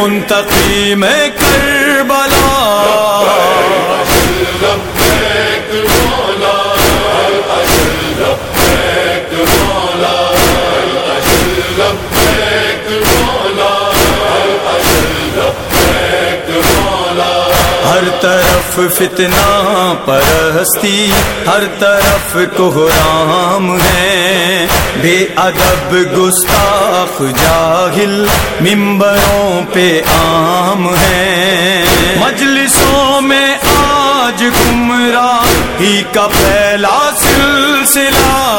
منتقی میں کر فتنہ پرستی ہر طرف کوحرام ہے۔ بے ادب گستاخ جاہل ممبروں پہ عام ہے۔ مجلسوں میں آج گمراہ ہی کا پھیلا سلسلہ۔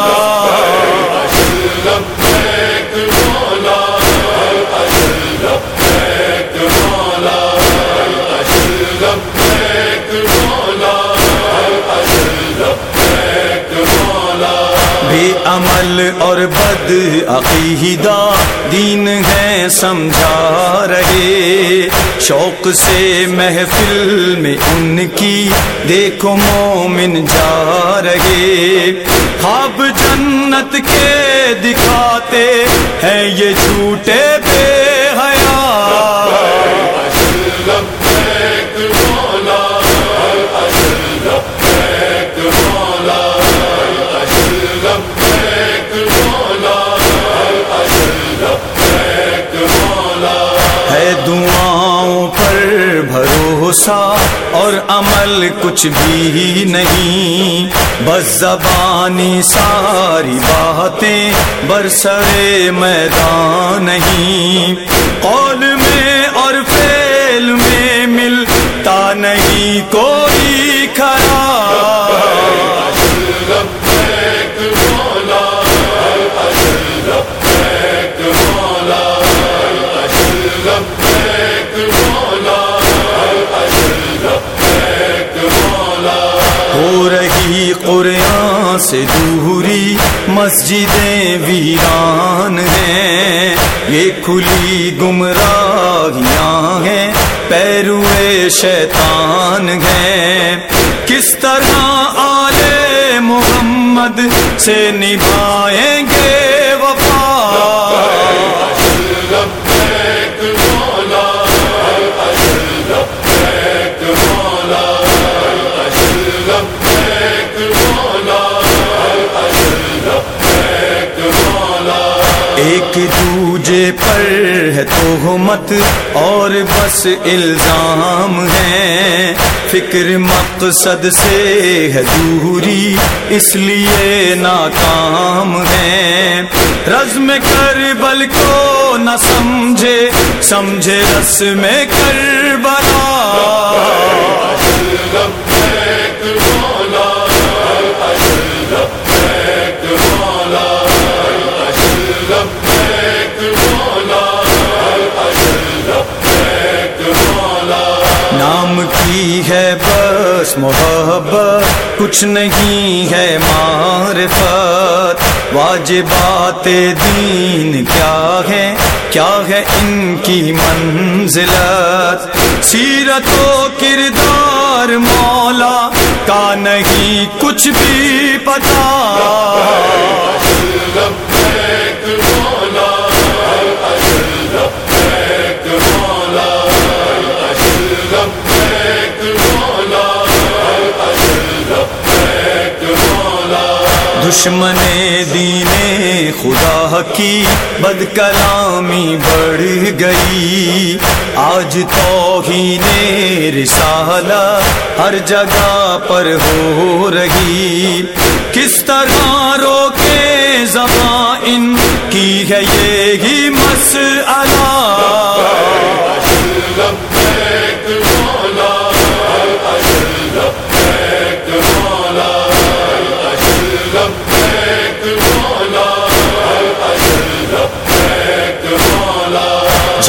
عمل اور بد عقیدہ دین ہے، سمجھا رہے۔ شوق سے محفل میں ان کی دیکھو مومن جا رہے۔ خواب جنت کے دکھاتے ہیں، یہ جھوٹے بے حیا ہے دعاؤں پر بھروسہ اور عمل کچھ بھی نہیں۔ بس زبانی ساری باتیں برسرے میدان نہیں۔ قول میں اور فیل میں ملتا نہیں۔ کوئی سے دوری مسجدیں ویران ہیں۔ یہ کھلی گمراہیاں ہیں پیروے شیطان ہیں۔ کس طرح آلے محمد سے نبھائیں گے وفا؟ ایک دوجے پر ہے تہمت اور بس الزام ہے۔ فکر مقصد سے ہے دوری، اس لیے ناکام ہے۔ رزم کر بل کو نہ سمجھے سمجھے رس میں نام کی ہے بس محبت، کچھ نہیں ہے معرفت۔ واجبات دین کیا ہے کیا ہے ان کی منزلت؟ سیرت و کردار مولا، کا نہیں کچھ بھی پتا۔ دشمن دین خدا کی بد کلامی بڑھ گئی۔ آج توہین رسالہ ہر جگہ پر ہو رہی۔ کس طرح روکے زبان ان کی ہے یہی مسئلہ؟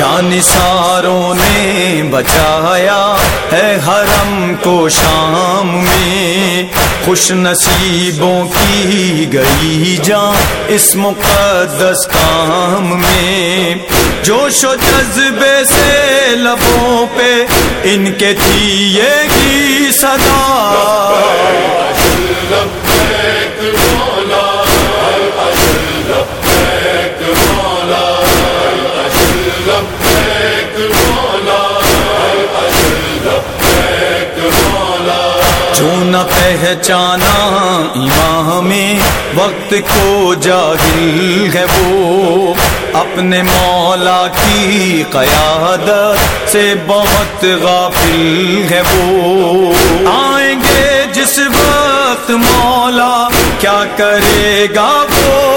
جان ساروں نے بچایا ہے حرم کو شام میں۔ خوش نصیبوں کی گئی جان اس مقدس کام میں۔ جوش و جذبے سے لبوں پہ ان کے تھی یہ صدا۔ نہ پہچانا امام وقت کو جاہل ہے وہ۔ اپنے مولا کی قیادت سے بہت غافل ہے وہ۔ آئیں گے جس وقت مولا کیا کرے گا وہ؟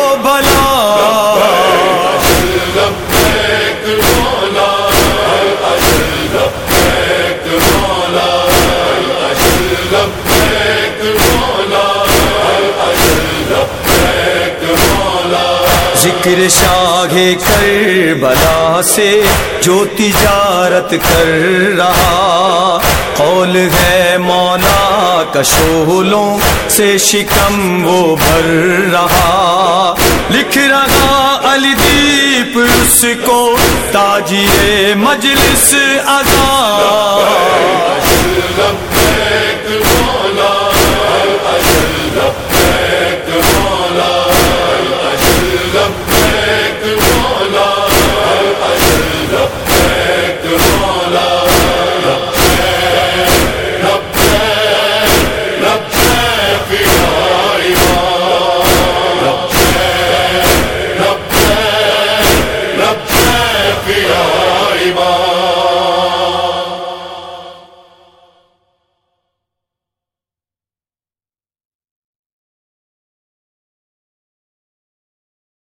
ذکر شاہ کر بلا سے جو تجارت کر رہا۔ قول ہے مولا کشولوں سے شکم وہ بھر رہا۔ لکھ رہا علی دیپ اس کو تاجی مجلس آزاد